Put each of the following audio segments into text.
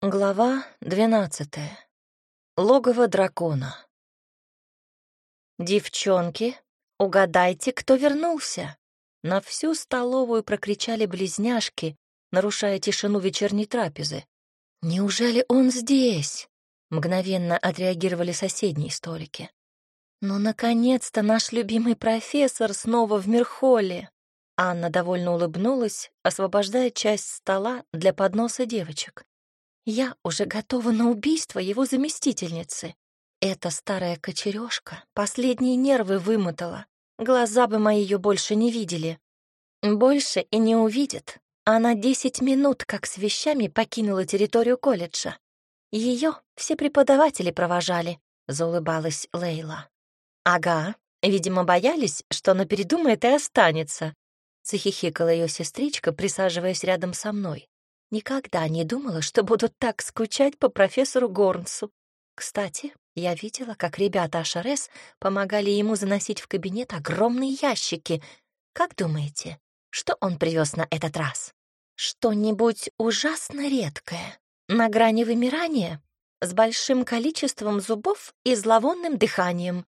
Глава двенадцатая. Логово дракона. «Девчонки, угадайте, кто вернулся!» На всю столовую прокричали близняшки, нарушая тишину вечерней трапезы. «Неужели он здесь?» Мгновенно отреагировали соседние столики. «Ну, наконец-то наш любимый профессор снова в Мирхоле!» Анна довольно улыбнулась, освобождая часть стола для подноса девочек. Я уже готова на убийство его заместительницы. Эта старая кочерёшка последние нервы вымотала. Глаза бы мои ее больше не видели. Больше и не увидит. Она десять минут как с вещами покинула территорию колледжа. Ее все преподаватели провожали, заулыбалась Лейла. Ага, видимо, боялись, что она передумает и останется. Захихикала ее сестричка, присаживаясь рядом со мной. Никогда не думала, что буду так скучать по профессору Горнсу. Кстати, я видела, как ребята Ашарес помогали ему заносить в кабинет огромные ящики. Как думаете, что он привез на этот раз? Что-нибудь ужасно редкое, на грани вымирания, с большим количеством зубов и зловонным дыханием.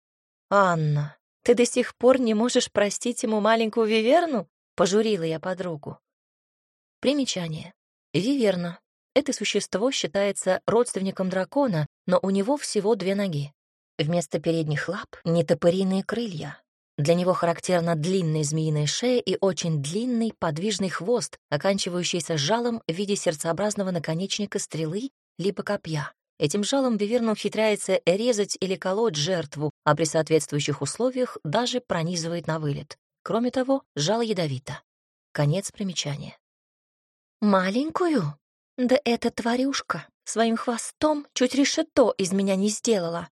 «Анна, ты до сих пор не можешь простить ему маленькую Виверну?» — пожурила я подругу. Примечание. Виверна. Это существо считается родственником дракона, но у него всего две ноги. Вместо передних лап — нетопыриные крылья. Для него характерна длинная змеиная шея и очень длинный подвижный хвост, оканчивающийся жалом в виде сердцеобразного наконечника стрелы либо копья. Этим жалом Виверна ухитряется резать или колоть жертву, а при соответствующих условиях даже пронизывает на вылет. Кроме того, жало ядовито. Конец примечания. «Маленькую? Да эта тварюшка своим хвостом чуть решето из меня не сделала.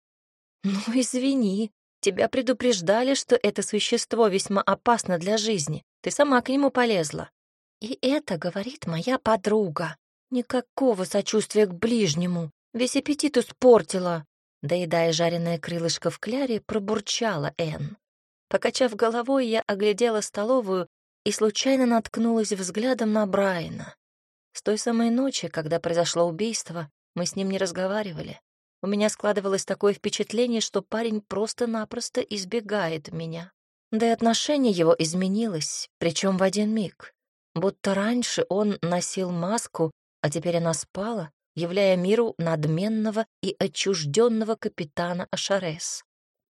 Ну, извини, тебя предупреждали, что это существо весьма опасно для жизни. Ты сама к нему полезла. И это говорит моя подруга. Никакого сочувствия к ближнему. Весь аппетит испортила. Доедая жареное крылышко в кляре, пробурчала Энн. Покачав головой, я оглядела столовую и случайно наткнулась взглядом на Брайана. С той самой ночи, когда произошло убийство, мы с ним не разговаривали. У меня складывалось такое впечатление, что парень просто-напросто избегает меня. Да и отношение его изменилось, причем в один миг. Будто раньше он носил маску, а теперь она спала, являя миру надменного и отчужденного капитана Ашарес.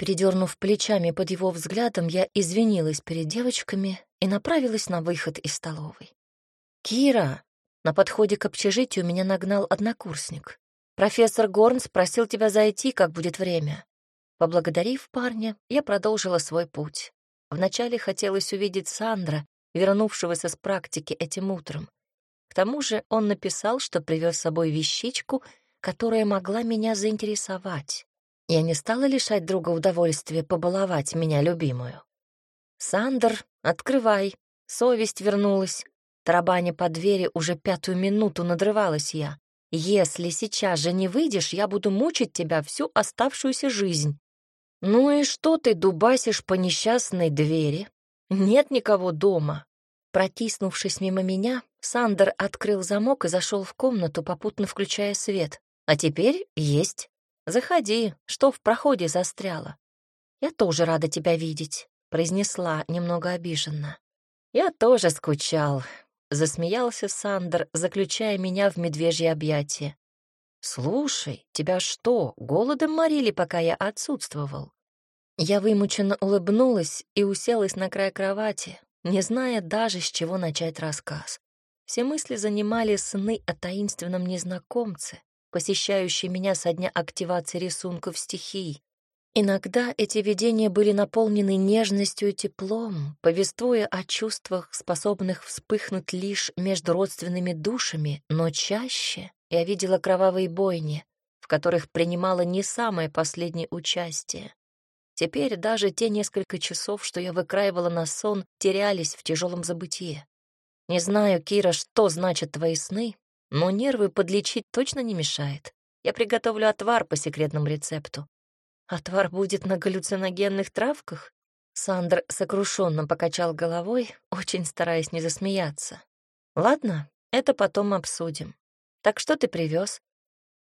Передернув плечами под его взглядом, я извинилась перед девочками и направилась на выход из столовой. «Кира!» На подходе к общежитию меня нагнал однокурсник. «Профессор Горнс просил тебя зайти, как будет время». Поблагодарив парня, я продолжила свой путь. Вначале хотелось увидеть Сандра, вернувшегося с практики этим утром. К тому же он написал, что привез с собой вещичку, которая могла меня заинтересовать. Я не стала лишать друга удовольствия побаловать меня любимую. «Сандер, открывай!» Совесть вернулась. Тарабаня по двери уже пятую минуту надрывалась я. «Если сейчас же не выйдешь, я буду мучить тебя всю оставшуюся жизнь». «Ну и что ты дубасишь по несчастной двери? Нет никого дома». Протиснувшись мимо меня, Сандер открыл замок и зашел в комнату, попутно включая свет. «А теперь есть. Заходи, что в проходе застряло». «Я тоже рада тебя видеть», — произнесла немного обиженно. «Я тоже скучал», — засмеялся Сандер, заключая меня в медвежье объятие. «Слушай, тебя что, голодом морили, пока я отсутствовал?» Я вымученно улыбнулась и уселась на край кровати, не зная даже, с чего начать рассказ. Все мысли занимали сны о таинственном незнакомце, посещающей меня со дня активации рисунков стихий. Иногда эти видения были наполнены нежностью и теплом, повествуя о чувствах, способных вспыхнуть лишь между родственными душами, но чаще я видела кровавые бойни, в которых принимала не самое последнее участие. Теперь даже те несколько часов, что я выкраивала на сон, терялись в тяжелом забытие. Не знаю, Кира, что значат твои сны, но нервы подлечить точно не мешает. Я приготовлю отвар по секретному рецепту. Отвар будет на галлюциногенных травках? Сандр сокрушенно покачал головой, очень стараясь не засмеяться. Ладно, это потом обсудим. Так что ты привез?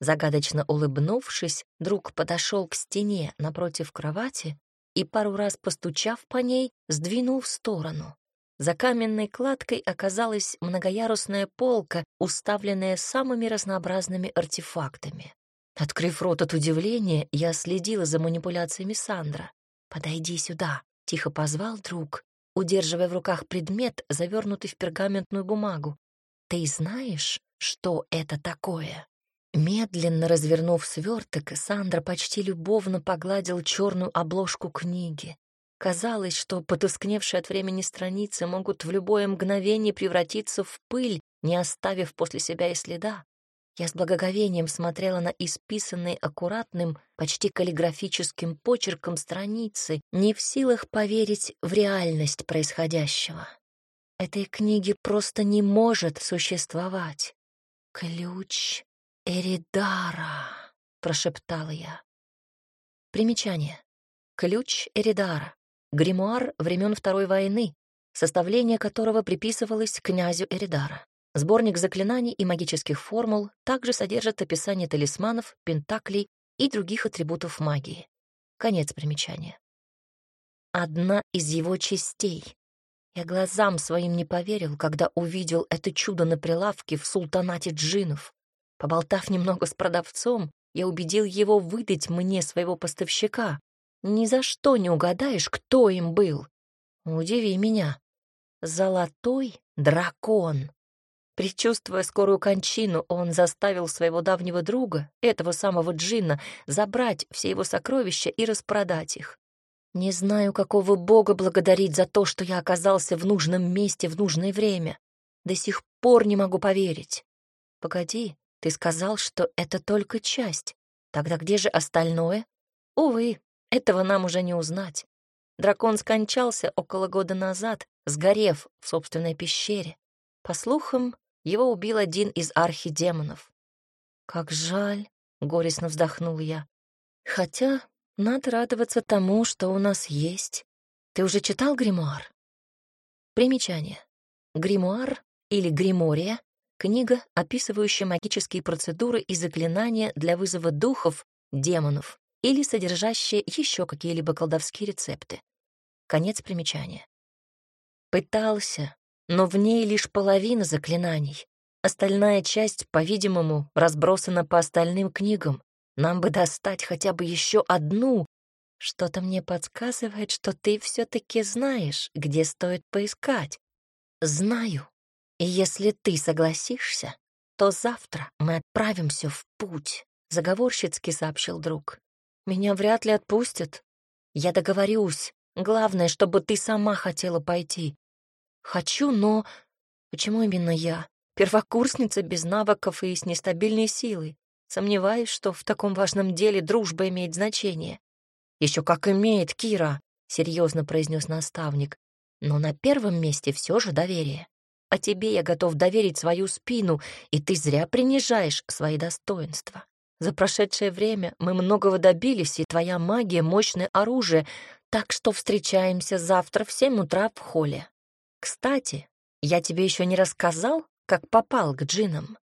Загадочно улыбнувшись, друг подошел к стене напротив кровати и, пару раз постучав по ней, сдвинул в сторону. За каменной кладкой оказалась многоярусная полка, уставленная самыми разнообразными артефактами. Открыв рот от удивления, я следила за манипуляциями Сандра. «Подойди сюда», — тихо позвал друг, удерживая в руках предмет, завернутый в пергаментную бумагу. «Ты знаешь, что это такое?» Медленно развернув сверток, Сандра почти любовно погладил черную обложку книги. Казалось, что потускневшие от времени страницы могут в любое мгновение превратиться в пыль, не оставив после себя и следа. Я с благоговением смотрела на исписанные аккуратным, почти каллиграфическим почерком страницы, не в силах поверить в реальность происходящего. Этой книги просто не может существовать. Ключ «Эридара», — прошептала я. Примечание. Ключ Эридара. Гримуар времен Второй войны, составление которого приписывалось князю Эридара. Сборник заклинаний и магических формул также содержит описание талисманов, пентаклей и других атрибутов магии. Конец примечания. Одна из его частей. Я глазам своим не поверил, когда увидел это чудо на прилавке в султанате джинов. Поболтав немного с продавцом, я убедил его выдать мне своего поставщика. Ни за что не угадаешь, кто им был. Удиви меня. Золотой дракон. Причувствуя скорую кончину, он заставил своего давнего друга, этого самого Джинна, забрать все его сокровища и распродать их. Не знаю, какого бога благодарить за то, что я оказался в нужном месте в нужное время. До сих пор не могу поверить. Погоди, ты сказал, что это только часть. Тогда где же остальное? Увы, этого нам уже не узнать. Дракон скончался около года назад, сгорев в собственной пещере. По слухам, его убил один из архидемонов. «Как жаль», — горестно вздохнул я. «Хотя надо радоваться тому, что у нас есть. Ты уже читал гримуар?» Примечание. Гримуар или гримория Книга, описывающая магические процедуры и заклинания для вызова духов, демонов или содержащая еще какие-либо колдовские рецепты. Конец примечания. Пытался, но в ней лишь половина заклинаний. Остальная часть, по-видимому, разбросана по остальным книгам. Нам бы достать хотя бы еще одну. Что-то мне подсказывает, что ты все-таки знаешь, где стоит поискать. Знаю, и если ты согласишься, то завтра мы отправимся в путь, заговорщицки сообщил друг. Меня вряд ли отпустят. Я договорюсь. Главное, чтобы ты сама хотела пойти. Хочу, но... Почему именно я? Первокурсница без навыков и с нестабильной силой. Сомневаюсь, что в таком важном деле дружба имеет значение. Еще как имеет, Кира, серьезно произнес наставник. Но на первом месте все же доверие. А тебе я готов доверить свою спину, и ты зря принижаешь свои достоинства. За прошедшее время мы многого добились, и твоя магия — мощное оружие, так что встречаемся завтра в семь утра в холле. Кстати, я тебе еще не рассказал, как попал к джинам.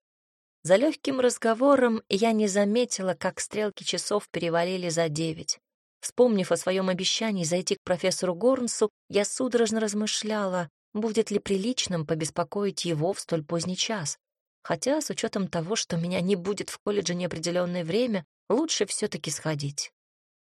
За легким разговором я не заметила, как стрелки часов перевалили за девять. Вспомнив о своем обещании зайти к профессору Горнсу, я судорожно размышляла, будет ли приличным побеспокоить его в столь поздний час. Хотя, с учетом того, что меня не будет в колледже неопределенное время, лучше все-таки сходить.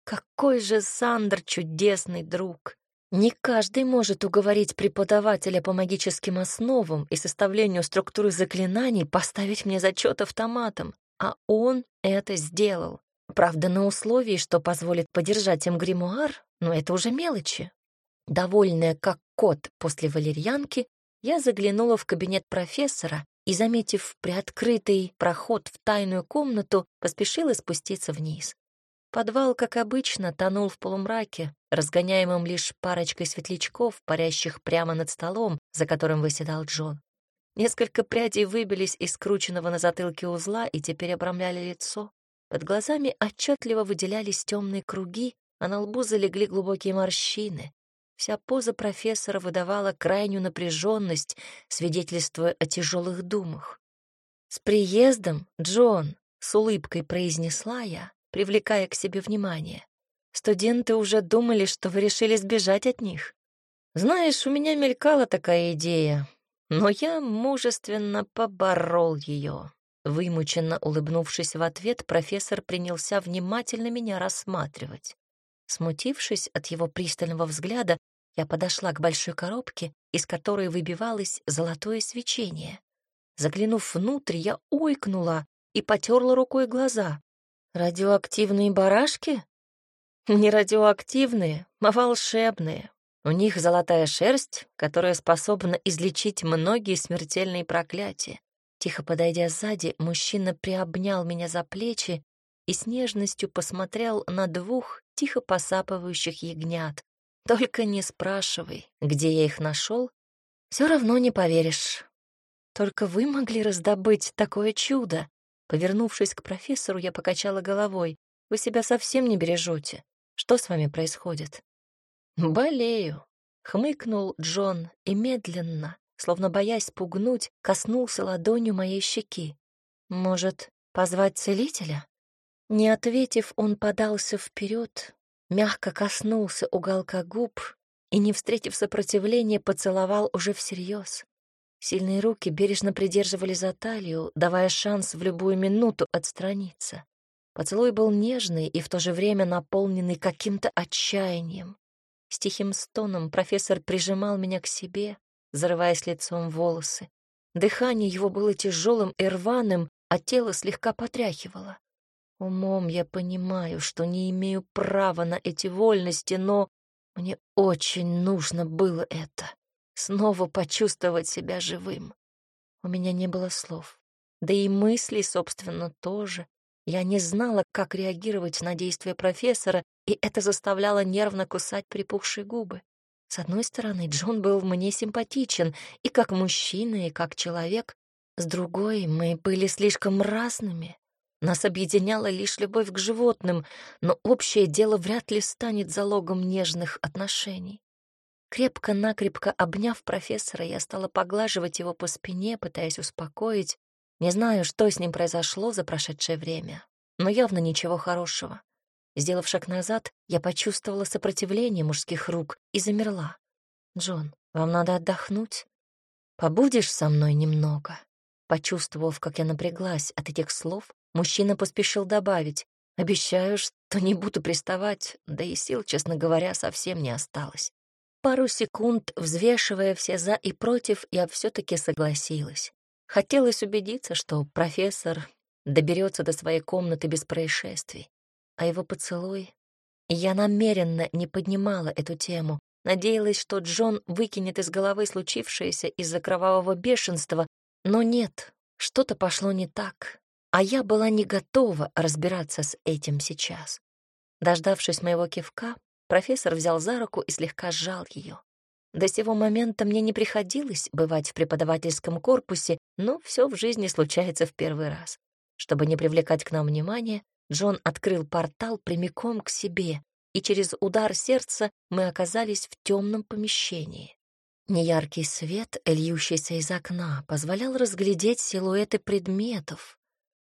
Какой же Сандр чудесный друг! Не каждый может уговорить преподавателя по магическим основам и составлению структуры заклинаний поставить мне зачет автоматом, а он это сделал. Правда, на условии, что позволит подержать им гримуар, но это уже мелочи. Довольная как кот после валерьянки, я заглянула в кабинет профессора и, заметив приоткрытый проход в тайную комнату, поспешила спуститься вниз. Подвал, как обычно, тонул в полумраке, разгоняемым лишь парочкой светлячков, парящих прямо над столом, за которым выседал Джон. Несколько прядей выбились из скрученного на затылке узла и теперь обрамляли лицо. Под глазами отчетливо выделялись темные круги, а на лбу залегли глубокие морщины. Вся поза профессора выдавала крайнюю напряженность, свидетельствуя о тяжелых думах. «С приездом, Джон!» — с улыбкой произнесла я, привлекая к себе внимание. Студенты уже думали, что вы решили сбежать от них. Знаешь, у меня мелькала такая идея, но я мужественно поборол ее. Вымученно улыбнувшись в ответ, профессор принялся внимательно меня рассматривать. Смутившись от его пристального взгляда, я подошла к большой коробке, из которой выбивалось золотое свечение. Заглянув внутрь, я ойкнула и потерла рукой глаза. «Радиоактивные барашки?» «Не радиоактивные, а волшебные. У них золотая шерсть, которая способна излечить многие смертельные проклятия. Тихо подойдя сзади, мужчина приобнял меня за плечи и с нежностью посмотрел на двух тихо посапывающих ягнят. Только не спрашивай, где я их нашел, все равно не поверишь. Только вы могли раздобыть такое чудо. Повернувшись к профессору, я покачала головой. Вы себя совсем не бережете. Что с вами происходит? Болею, хмыкнул Джон и медленно, словно боясь спугнуть, коснулся ладонью моей щеки. Может, позвать целителя? Не ответив, он подался вперед, мягко коснулся уголка губ и, не встретив сопротивления, поцеловал уже всерьез. Сильные руки бережно придерживали за талию, давая шанс в любую минуту отстраниться. Поцелуй был нежный и в то же время наполненный каким-то отчаянием. С тихим стоном профессор прижимал меня к себе, зарываясь лицом в волосы. Дыхание его было тяжелым и рваным, а тело слегка потряхивало. Умом я понимаю, что не имею права на эти вольности, но мне очень нужно было это. Снова почувствовать себя живым. У меня не было слов. Да и мыслей, собственно, тоже. Я не знала, как реагировать на действия профессора, и это заставляло нервно кусать припухшие губы. С одной стороны, Джон был мне симпатичен и как мужчина, и как человек. С другой, мы были слишком разными. Нас объединяла лишь любовь к животным, но общее дело вряд ли станет залогом нежных отношений. Крепко-накрепко обняв профессора, я стала поглаживать его по спине, пытаясь успокоить. Не знаю, что с ним произошло за прошедшее время, но явно ничего хорошего. Сделав шаг назад, я почувствовала сопротивление мужских рук и замерла. «Джон, вам надо отдохнуть. Побудешь со мной немного?» Почувствовав, как я напряглась от этих слов, Мужчина поспешил добавить. «Обещаю, что не буду приставать, да и сил, честно говоря, совсем не осталось». Пару секунд, взвешивая все «за» и «против», я все таки согласилась. Хотелось убедиться, что профессор доберется до своей комнаты без происшествий. А его поцелуй... Я намеренно не поднимала эту тему, надеялась, что Джон выкинет из головы случившееся из-за кровавого бешенства, но нет, что-то пошло не так, а я была не готова разбираться с этим сейчас. Дождавшись моего кивка, профессор взял за руку и слегка сжал ее. До сего момента мне не приходилось бывать в преподавательском корпусе, но все в жизни случается в первый раз. Чтобы не привлекать к нам внимания, Джон открыл портал прямиком к себе, и через удар сердца мы оказались в темном помещении. Неяркий свет, льющийся из окна, позволял разглядеть силуэты предметов,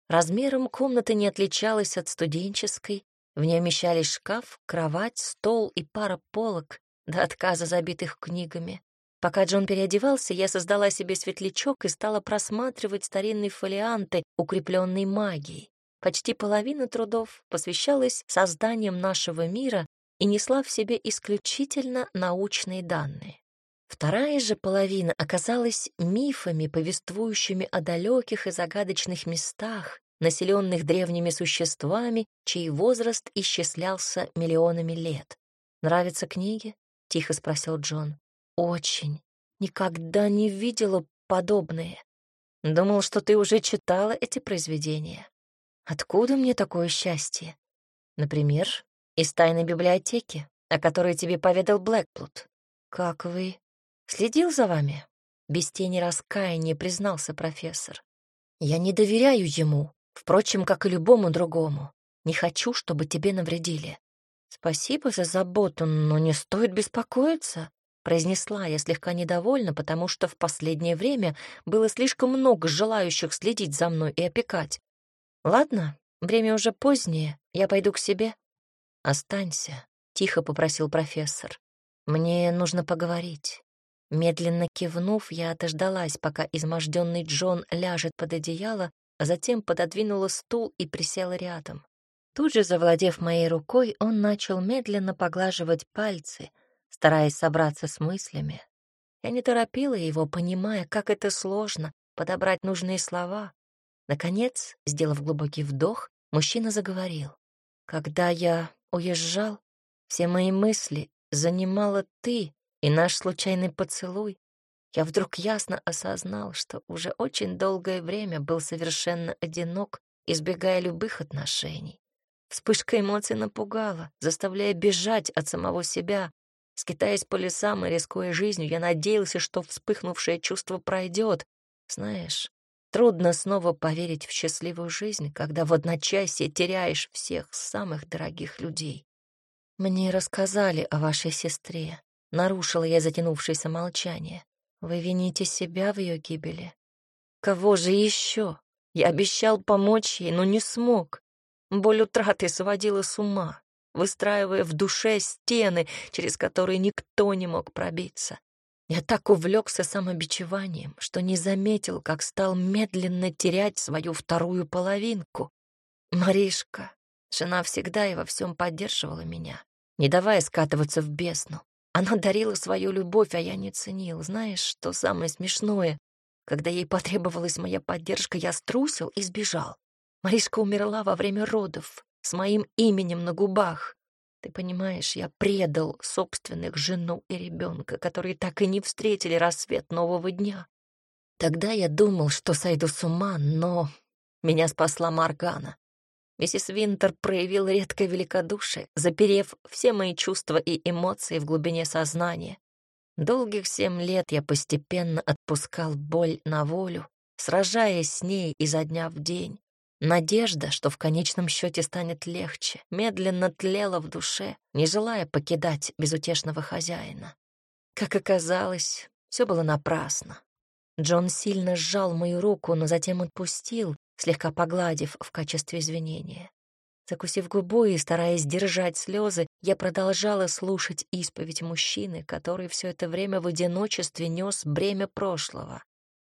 Размером комната не отличалась от студенческой. В ней вмещались шкаф, кровать, стол и пара полок, до отказа забитых книгами. Пока Джон переодевался, я создала себе светлячок и стала просматривать старинные фолианты, укрепленные магией. Почти половина трудов посвящалась созданием нашего мира и несла в себе исключительно научные данные. Вторая же половина оказалась мифами, повествующими о далеких и загадочных местах, населенных древними существами, чей возраст исчислялся миллионами лет. «Нравятся книги?» — тихо спросил Джон. «Очень. Никогда не видела подобные. Думал, что ты уже читала эти произведения. Откуда мне такое счастье? Например, из тайной библиотеки, о которой тебе поведал Блэкплут. Как вы Следил за вами?» Без тени раскаяния признался профессор. «Я не доверяю ему, впрочем, как и любому другому. Не хочу, чтобы тебе навредили». «Спасибо за заботу, но не стоит беспокоиться», произнесла я слегка недовольна, потому что в последнее время было слишком много желающих следить за мной и опекать. Ладно, время уже позднее, я пойду к себе. Останься, тихо попросил профессор. Мне нужно поговорить. Медленно кивнув, я дождалась, пока изможденный Джон ляжет под одеяло, а затем пододвинула стул и присела рядом. Тут же, завладев моей рукой, он начал медленно поглаживать пальцы, стараясь собраться с мыслями. Я не торопила его, понимая, как это сложно — подобрать нужные слова. Наконец, сделав глубокий вдох, мужчина заговорил. «Когда я уезжал, все мои мысли занимала ты и наш случайный поцелуй. Я вдруг ясно осознал, что уже очень долгое время был совершенно одинок, избегая любых отношений. Вспышка эмоций напугала, заставляя бежать от самого себя. Скитаясь по лесам и рискуя жизнью, я надеялся, что вспыхнувшее чувство пройдет. Знаешь, трудно снова поверить в счастливую жизнь, когда в одночасье теряешь всех самых дорогих людей. Мне рассказали о вашей сестре. Нарушила я затянувшееся молчание. Вы вините себя в ее гибели. Кого же еще? Я обещал помочь ей, но не смог. Боль утраты сводила с ума, выстраивая в душе стены, через которые никто не мог пробиться. Я так увлекся самобичеванием, что не заметил, как стал медленно терять свою вторую половинку. Маришка, жена всегда и во всем поддерживала меня, не давая скатываться в бездну. Она дарила свою любовь, а я не ценил. Знаешь, что самое смешное? Когда ей потребовалась моя поддержка, я струсил и сбежал. Маришка умерла во время родов, с моим именем на губах. Ты понимаешь, я предал собственных жену и ребенка, которые так и не встретили рассвет нового дня. Тогда я думал, что сойду с ума, но меня спасла Маргана. Миссис Винтер проявила редкое великодушие, заперев все мои чувства и эмоции в глубине сознания. Долгих семь лет я постепенно отпускал боль на волю, сражаясь с ней изо дня в день. Надежда, что в конечном счете станет легче, медленно тлела в душе, не желая покидать безутешного хозяина. Как оказалось, все было напрасно. Джон сильно сжал мою руку, но затем отпустил, слегка погладив в качестве извинения. Закусив губу и стараясь держать слезы, я продолжала слушать исповедь мужчины, который все это время в одиночестве нес бремя прошлого.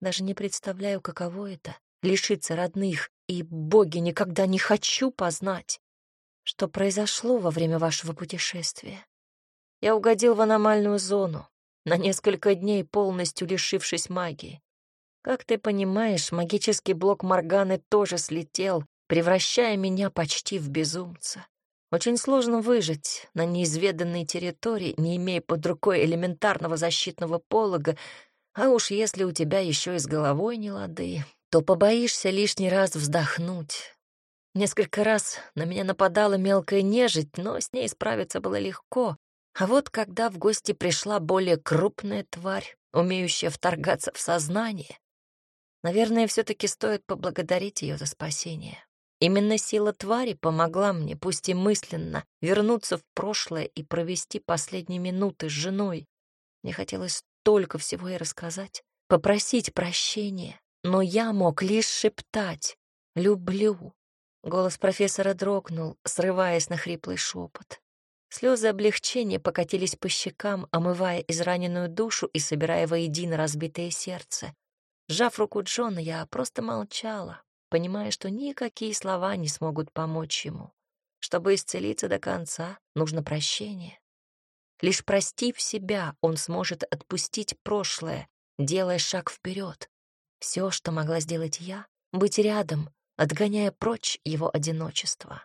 Даже не представляю, каково это — лишиться родных, и, боги, никогда не хочу познать, что произошло во время вашего путешествия. Я угодил в аномальную зону, на несколько дней полностью лишившись магии. Как ты понимаешь, магический блок Морганы тоже слетел, превращая меня почти в безумца. Очень сложно выжить на неизведанной территории, не имея под рукой элементарного защитного полога, а уж если у тебя еще и с головой не лады, то побоишься лишний раз вздохнуть. Несколько раз на меня нападала мелкая нежить, но с ней справиться было легко. А вот когда в гости пришла более крупная тварь, умеющая вторгаться в сознание, наверное, все-таки стоит поблагодарить ее за спасение. Именно сила твари помогла мне, пусть и мысленно, вернуться в прошлое и провести последние минуты с женой. Мне хотелось столько всего ей рассказать, попросить прощения, но я мог лишь шептать «люблю». Голос профессора дрогнул, срываясь на хриплый шепот. Слезы облегчения покатились по щекам, омывая израненную душу и собирая воедино разбитое сердце. Сжав руку Джона, я просто молчала, понимая, что никакие слова не смогут помочь ему. Чтобы исцелиться до конца, нужно прощение. Лишь простив себя, он сможет отпустить прошлое, делая шаг вперед. Все, что могла сделать я, быть рядом, отгоняя прочь его одиночество.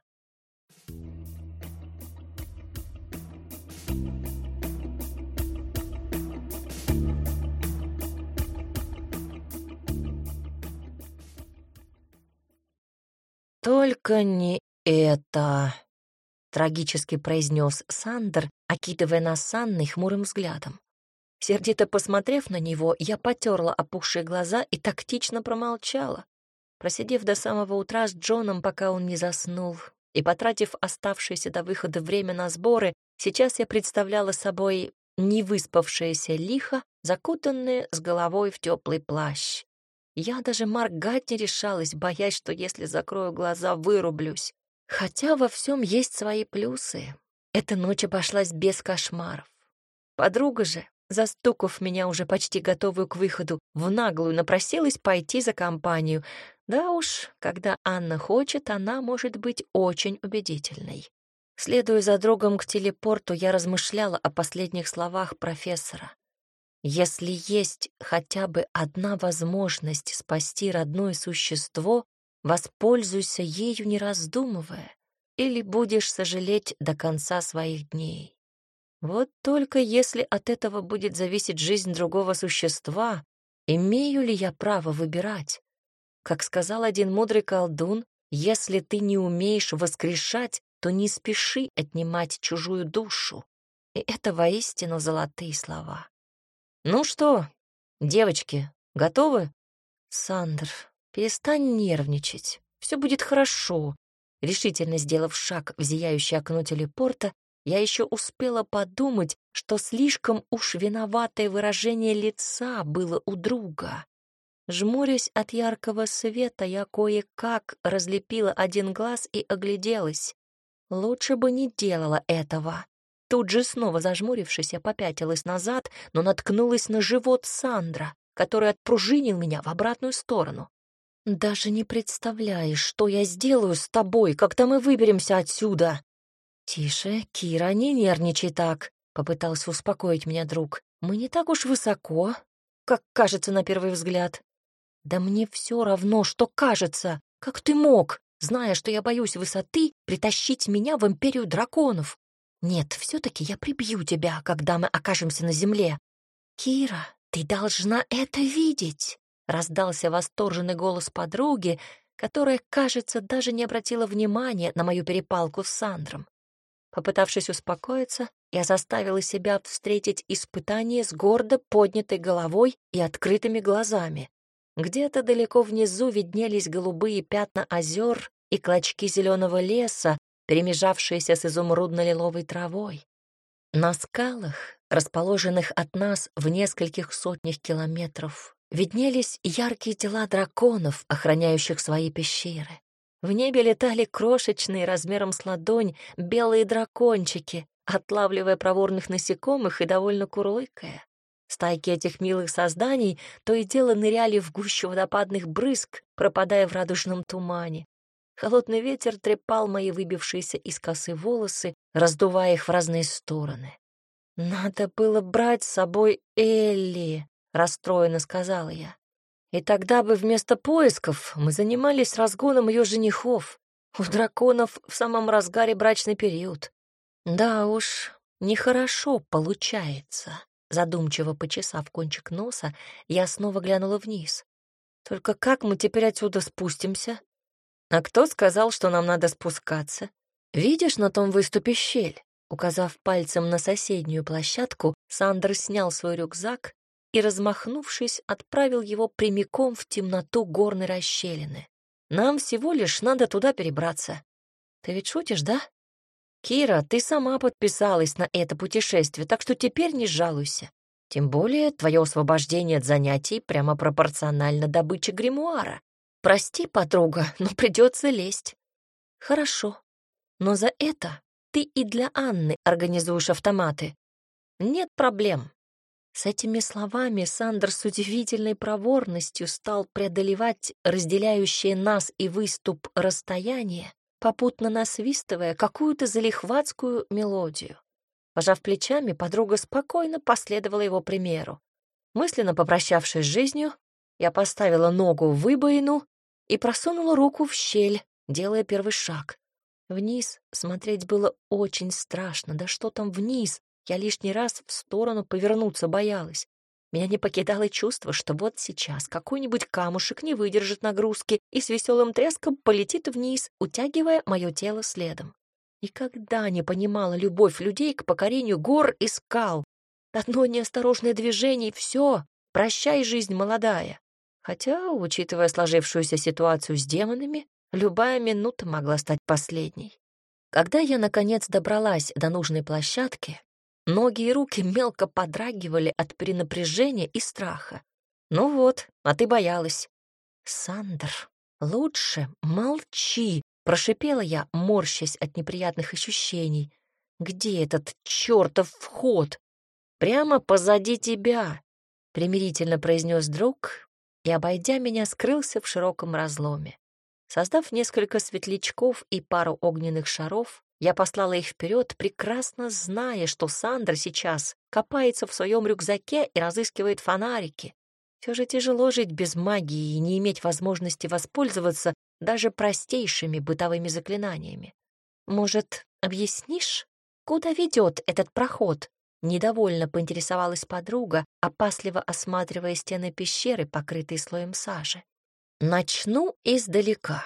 «Только не это!» — трагически произнес Сандер, окидывая нас с Анной хмурым взглядом. Сердито посмотрев на него, я потерла опухшие глаза и тактично промолчала. Просидев до самого утра с Джоном, пока он не заснул, и потратив оставшееся до выхода время на сборы, сейчас я представляла собой невыспавшееся лихо, закутанное с головой в теплый плащ. Я даже моргать не решалась, боясь, что если закрою глаза, вырублюсь. Хотя во всем есть свои плюсы. Эта ночь обошлась без кошмаров. Подруга же, застукав меня уже почти готовую к выходу, в наглую напросилась пойти за компанию. Да уж, когда Анна хочет, она может быть очень убедительной. Следуя за другом к телепорту, я размышляла о последних словах профессора. Если есть хотя бы одна возможность спасти родное существо, воспользуйся ею, не раздумывая, или будешь сожалеть до конца своих дней. Вот только если от этого будет зависеть жизнь другого существа, имею ли я право выбирать? Как сказал один мудрый колдун, если ты не умеешь воскрешать, то не спеши отнимать чужую душу. И это воистину золотые слова. «Ну что, девочки, готовы?» «Сандр, перестань нервничать. Все будет хорошо». Решительно сделав шаг в зияющее окно телепорта, я еще успела подумать, что слишком уж виноватое выражение лица было у друга. Жмурясь от яркого света, я кое-как разлепила один глаз и огляделась. Лучше бы не делала этого. Тут же снова зажмурившись, я попятилась назад, но наткнулась на живот Сандра, который отпружинил меня в обратную сторону. «Даже не представляешь, что я сделаю с тобой, когда мы выберемся отсюда!» «Тише, Кира, не нервничай так», — попытался успокоить меня друг. «Мы не так уж высоко, как кажется на первый взгляд». «Да мне все равно, что кажется. Как ты мог, зная, что я боюсь высоты, притащить меня в империю драконов? Нет, все-таки я прибью тебя, когда мы окажемся на земле. Кира, ты должна это видеть, раздался восторженный голос подруги, которая, кажется, даже не обратила внимания на мою перепалку с Сандром. Попытавшись успокоиться, я заставила себя встретить испытание с гордо поднятой головой и открытыми глазами. Где-то далеко внизу виднелись голубые пятна озер и клочки зеленого леса, перемежавшиеся с изумрудно-лиловой травой. На скалах, расположенных от нас в нескольких сотнях километров, виднелись яркие тела драконов, охраняющих свои пещеры. В небе летали крошечные размером с ладонь белые дракончики, отлавливая проворных насекомых и довольно курлыкая. Стайки этих милых созданий то и дело ныряли в гущу водопадных брызг, пропадая в радужном тумане. Холодный ветер трепал мои выбившиеся из косы волосы, раздувая их в разные стороны. «Надо было брать с собой Элли», — расстроенно сказала я. «И тогда бы вместо поисков мы занимались разгоном ее женихов. У драконов в самом разгаре брачный период. Да уж, нехорошо получается». Задумчиво почесав кончик носа, я снова глянула вниз. «Только как мы теперь отсюда спустимся?» «А кто сказал, что нам надо спускаться? Видишь на том выступе щель?» Указав пальцем на соседнюю площадку, Сандер снял свой рюкзак и, размахнувшись, отправил его прямиком в темноту горной расщелины. «Нам всего лишь надо туда перебраться. Ты ведь шутишь, да?» «Кира, ты сама подписалась на это путешествие, так что теперь не жалуйся. Тем более твое освобождение от занятий прямо пропорционально добыче гримуара. Прости, подруга, но придется лезть. Хорошо. Но за это ты и для Анны организуешь автоматы. Нет проблем. С этими словами Сандер с удивительной проворностью стал преодолевать разделяющее нас и выступ расстояние, попутно насвистывая какую-то залихватскую мелодию. Пожав плечами, подруга спокойно последовала его примеру. Мысленно попрощавшись с жизнью, я поставила ногу в выбоину и просунула руку в щель, делая первый шаг. Вниз смотреть было очень страшно. Да что там вниз? Я лишний раз в сторону повернуться боялась. Меня не покидало чувство, что вот сейчас какой-нибудь камушек не выдержит нагрузки и с веселым треском полетит вниз, утягивая мое тело следом. Никогда не понимала любовь людей к покорению гор и скал. Одно неосторожное движение — и все, прощай, жизнь молодая. Хотя, учитывая сложившуюся ситуацию с демонами, любая минута могла стать последней. Когда я, наконец, добралась до нужной площадки, ноги и руки мелко подрагивали от перенапряжения и страха. «Ну вот, а ты боялась», «Сандр, лучше молчи!» — прошипела я, морщась от неприятных ощущений. «Где этот чертов вход?» «Прямо позади тебя!» — примирительно произнес друг и, обойдя меня, скрылся в широком разломе. Создав несколько светлячков и пару огненных шаров, я послала их вперед, прекрасно зная, что Сандра сейчас копается в своем рюкзаке и разыскивает фонарики. Все же тяжело жить без магии и не иметь возможности воспользоваться даже простейшими бытовыми заклинаниями. Может, объяснишь, куда ведет этот проход? Недовольно поинтересовалась подруга, опасливо осматривая стены пещеры, покрытые слоем сажи. Начну издалека.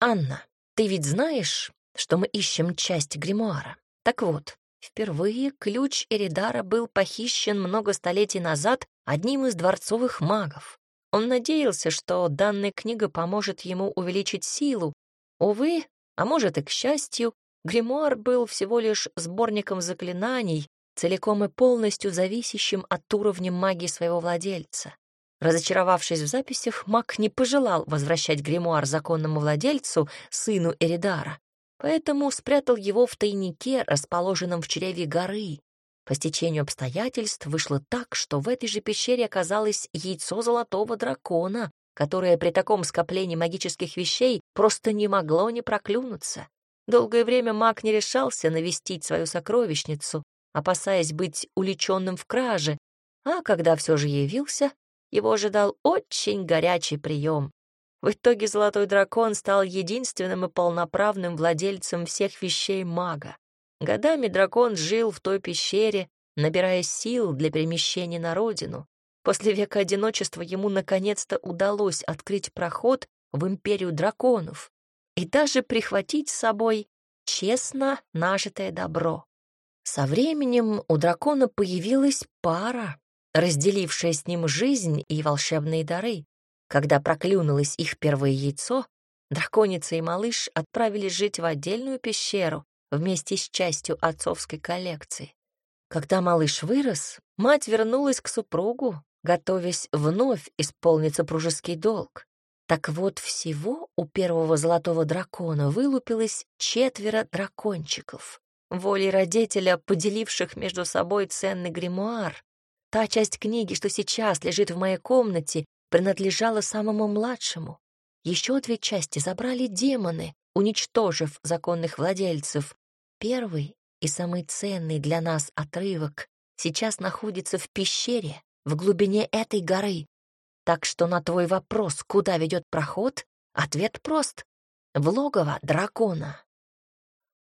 Анна, ты ведь знаешь, что мы ищем часть гримуара? Так вот, впервые ключ Эридара был похищен много столетий назад одним из дворцовых магов. Он надеялся, что данная книга поможет ему увеличить силу. Увы, а может и к счастью, гримуар был всего лишь сборником заклинаний, целиком и полностью зависящим от уровня магии своего владельца. Разочаровавшись в записях, маг не пожелал возвращать гримуар законному владельцу, сыну Эридара, поэтому спрятал его в тайнике, расположенном в чреве горы. По стечению обстоятельств вышло так, что в этой же пещере оказалось яйцо золотого дракона, которое при таком скоплении магических вещей просто не могло не проклюнуться. Долгое время маг не решался навестить свою сокровищницу, опасаясь быть уличенным в краже, а когда все же явился, его ожидал очень горячий прием. В итоге Золотой Дракон стал единственным и полноправным владельцем всех вещей мага. Годами дракон жил в той пещере, набирая сил для перемещения на родину. После века одиночества ему наконец-то удалось открыть проход в империю драконов и даже прихватить с собой честно нажитое добро. Со временем у дракона появилась пара, разделившая с ним жизнь и волшебные дары. Когда проклюнулось их первое яйцо, драконица и малыш отправились жить в отдельную пещеру вместе с частью отцовской коллекции. Когда малыш вырос, мать вернулась к супругу, готовясь вновь исполнить супружеский долг. Так вот, всего у первого золотого дракона вылупилось четверо дракончиков. Волей родителя, поделивших между собой ценный гримуар, Та часть книги, что сейчас лежит в моей комнате, принадлежала самому младшему. Еще две части забрали демоны, уничтожив законных владельцев. Первый и самый ценный для нас отрывок сейчас находится в пещере в глубине этой горы. Так что на твой вопрос, куда ведет проход, ответ прост — в логово дракона.